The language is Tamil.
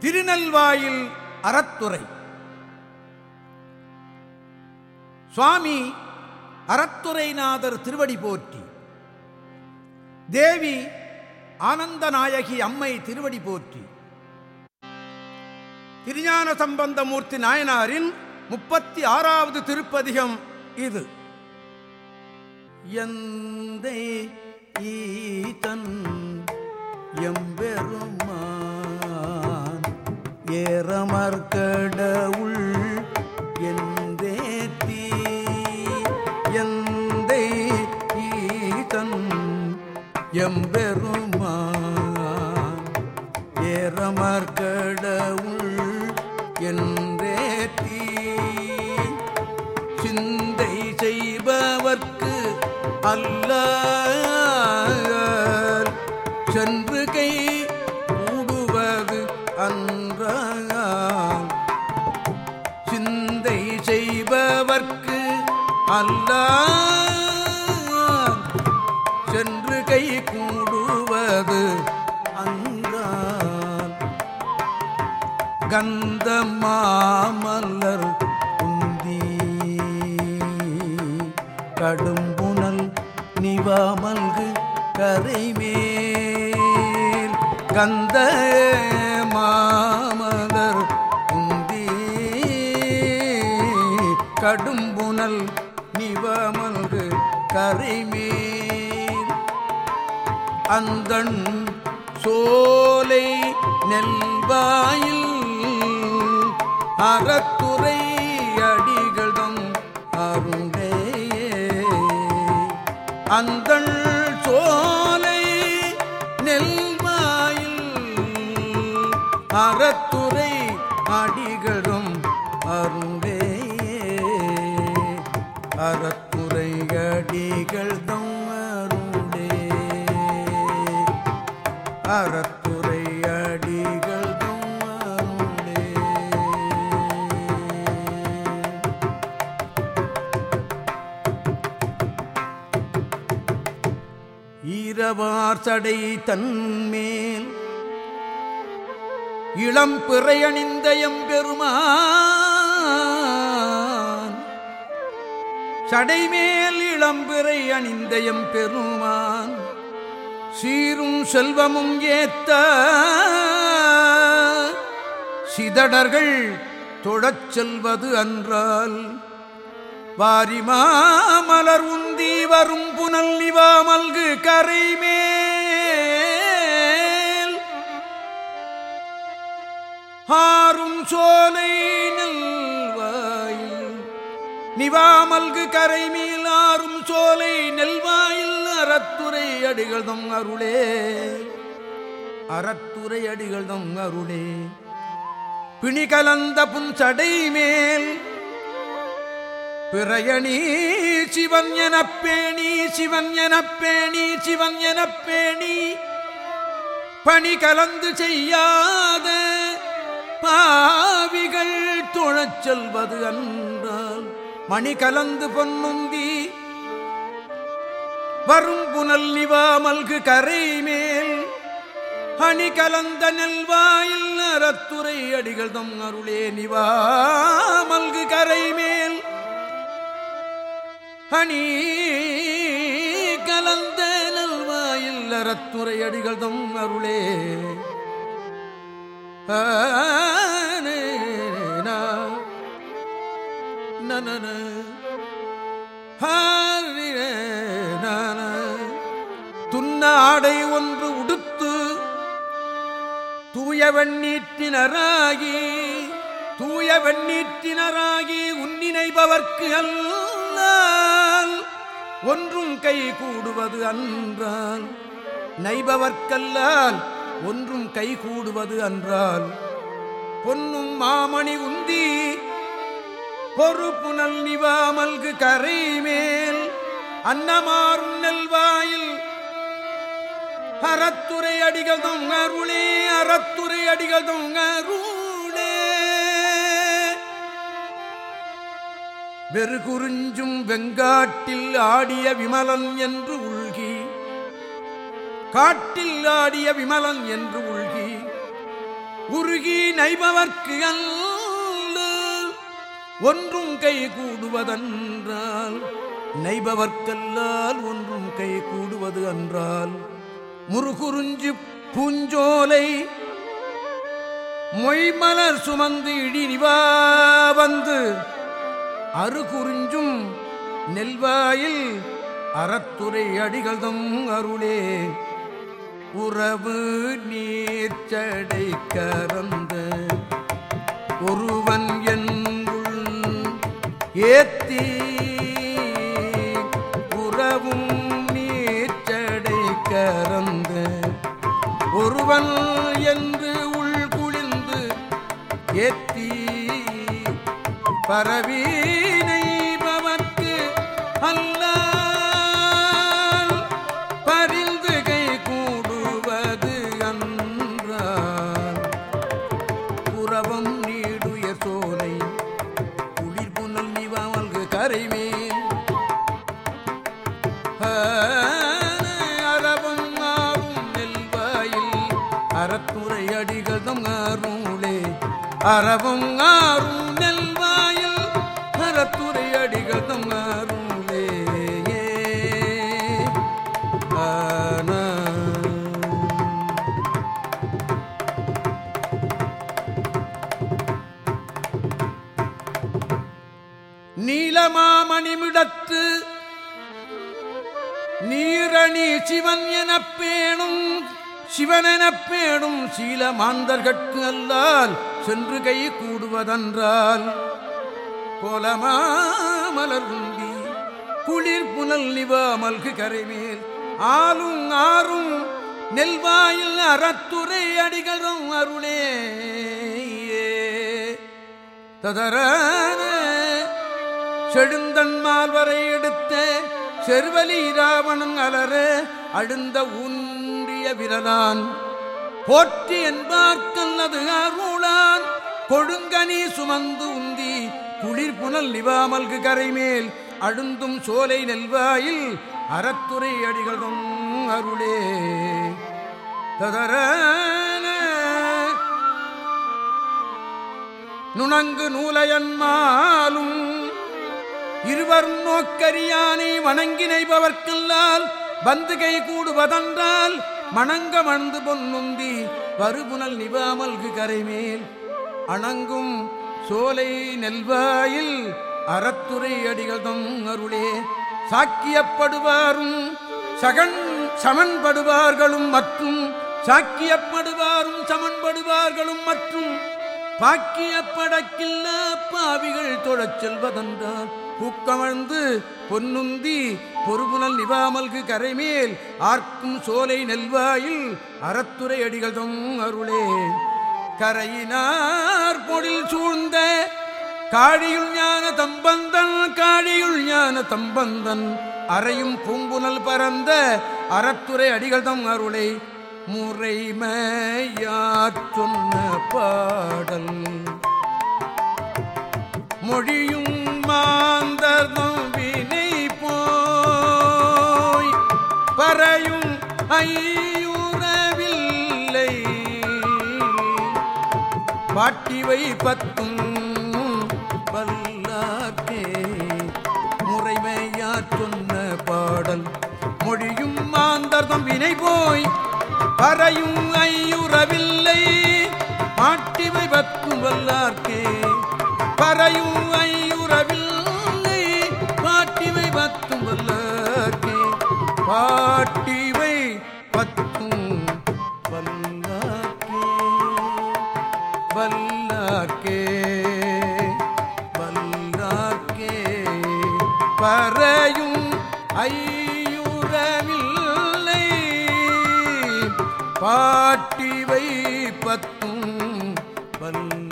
திருநெல்வாயில் அறத்துறை. சுவாமி அறத்துறைநாதர் திருவடி போற்றி. தேவி ஆனந்தநாயகி அம்மை திருவடி போற்றி. திருஞான சம்பந்தமூர்த்தி நாயனாரின் முப்பத்தி ஆறாவது திருப்பதிகம் இது. எந்தை ஈதன் எம்பெருமா ஏறமர்கடவுள் என்றேத்தி எந்தை ஈதன் எம்பெருமான் ஏறமர்கடவுள் என்றேத்தி சிந்தை செய்பவர்க்கு அல்ல. அல்ல சென்று கை கூடுவது அன்றான் கந்த மாமல்லர் குந்தி கடும்புணல் நிவாமல்கு கரைமேல். கந்த மாமலர் குந்தி கடும்புணல் கரைமேல். அந்தண் சோலை நெல்வாயில். அறத்துறை அடிகளும் அருண்டே அந்தள் சோலை நெல்வாயில். அறத்துறை அடிகளும் அருண்டே அறத்து அறத்துறை அடிகள் தம் ஈரவார் சடை தன்மேல் இளம் பிறையணிந்த எம்பெருமான். சடைமேல் இளம்பிறை அணிந்த எம்பெருமான். சீரும் செல்வமும் ஏத்த சிதடர்கள் தொழச் செல்வது அன்றால். வாரிமாமலர் உந்தி வரும் புனல் நிவாமல்கு கரைமேல் ஆறும் சோலை நிவாமல்கு கரைமேல் ஆறும் சோலை நெல்வாயில் அறத்துரை அடிகள் தம் அருளே. அறத்துரை அடிகள் தம் அருளே. பிணி கலந்த புன்சடை மேல் பிறையணி சிவன் எனப்பேணி சிவன் எனப்பேணி சிவன் எனப்பேணி பணி கலந்து செய்யாத பாவிகள் தொழச் செல்வது அன்றால் மணி கலந்து பொன்னுந்தி வரும் புனல் நிவாமல்கு கரை மேல் அணி கலந்த நெல்வாயில் அறத்துறை அடிகள் தம் அருளே நிவாமல்கு கரை மேல் அணி கலந்த நல்வாயில் அறத்துறை அடிகள் தம் அருளே. ஆ துன்ன ஆடை ஒன்று உடுத்து தூய வெண்ணீற்றினராகி தூய வெண்ணீற்றினராகி உன்னினைபவர்க்கு அல்லால் ஒன்றும் கை கூடுவது அன்றால் நைபவர்க்கல்லால் ஒன்றும் கை கூடுவது அன்றால் பொன்னும் மாமணி உந்தி பொறு புனல் நிவாமல்கு கரை மேல் அன்னமாறும் நெல்வாயில் அறத்துறை அடிகள் தொங்கருளே அறத்துறை அடிகள் தொங்கருளே வெறுகுறிஞ்சும் வெங்காட்டில் ஆடிய விமலன் என்று உள்கி காட்டில் ஆடிய விமலன் என்று உள்கி உருகி நைபவர்க்கு அல்ல ஒன்றும் கை கூடுவதென்றால் நெய்பவர்க்கல்லால் ஒன்றும் கை கூடுவது என்றால் முருகுறிஞ்சு பூஞ்சோலை மொய்மலர் சுமந்து இடிவா வந்து அருகுறிஞ்சும் நெல்வாயில் அறத்துறை அடிகள்தம் அருளே. உறவு நீர்ச்சடை கறந்த ஏத்தி உறவும் நீச்சடை கறந்த ஒருவன் என்று உள்குளிந்து ஏத்தி பரவீனை பவர்க்கு அல்ல அறவும் ஆறும் நெல்வாயில் அறத்துறை அடிகதம் அருளே. அறவும் ஆறும் சிவனி சிவன் எனப் பேணும் சிவனெனப் பேணும் சீல மாந்தர்கட்கு அல்லால் சென்று கை கூடுவதென்றால். கோலமாமலர் குளிர் புனல் நிவாமல்கு கரைமேல். ஆளும் ஆறும் நெல்வாயில் அறத்துறை அடிகளும் அருளே ததரான செழுந்தன்மால் வரை எடுத்த செருவலி இராவணன் அலர அழுந்த ஊன்றிய விரலான். போற்றி என்பார்க்கல்லது அருளான். கொடுங்கனி சுமந்து உந்தி குளிர் புனல் நிவாமல்கு கரைமேல். அழுந்தும் சோலை நெல்வாயில் அறத்துறை அடிகளும் அருளே. ததர நுணங்கு நூலையன்மாலும் இருவர் நோக்கரியானை வணங்கினைபவர்க்கல்லால் வந்து கை கூடுவதென்றால் மணங்க மணந்து பொன்னுந்தி வருபுனல் நிவாமல்கு கரைமேல் அணங்கும் சோலை நெல்வாயில் அறத்துறை அடிகளதும் அருளே. சாக்கியப்படுவாரும் சகன் சமன்படுவார்களும் மற்றும் சாக்கியப்படுவாரும் சமன்படுவார்களும் மற்றும் பாக்கியப்படக்கில்ல பாவிகள் தொழச் செல்வதென்றால் பூக்கமழ்ந்து பொன்னுந்தி பொறுபுனல் நிவாமல்கு கரைமேல் ஆர்க்கும் சோலை நெல்வாயில் அறத்துறை அடிகளும் அருளே. கரையினார் பொழில் சூழ்ந்த காழியுள் ஞான தம்பந்தன் காழியுள் ஞான தம்பந்தன் அறையும் பூங்குணல் பரந்த அறத்துறை அடிகள் அருளை. முறைமையாற் சொன்ன பாடல். மொழியும் மாந்தர்தம் வினை போய் பறையும் ஐயுறவில்லை. பாட்டிவை பத்தும் வல்லார்க்கே முறைமையாற் சொன்ன பாடல். மொழியும் மாந்தர்தம் வினை போய் பறையும் ஐயுறவில்லை. பாட்டிவை பத்தும் வல்லார்க்கே பறையும் ஐயு Bye.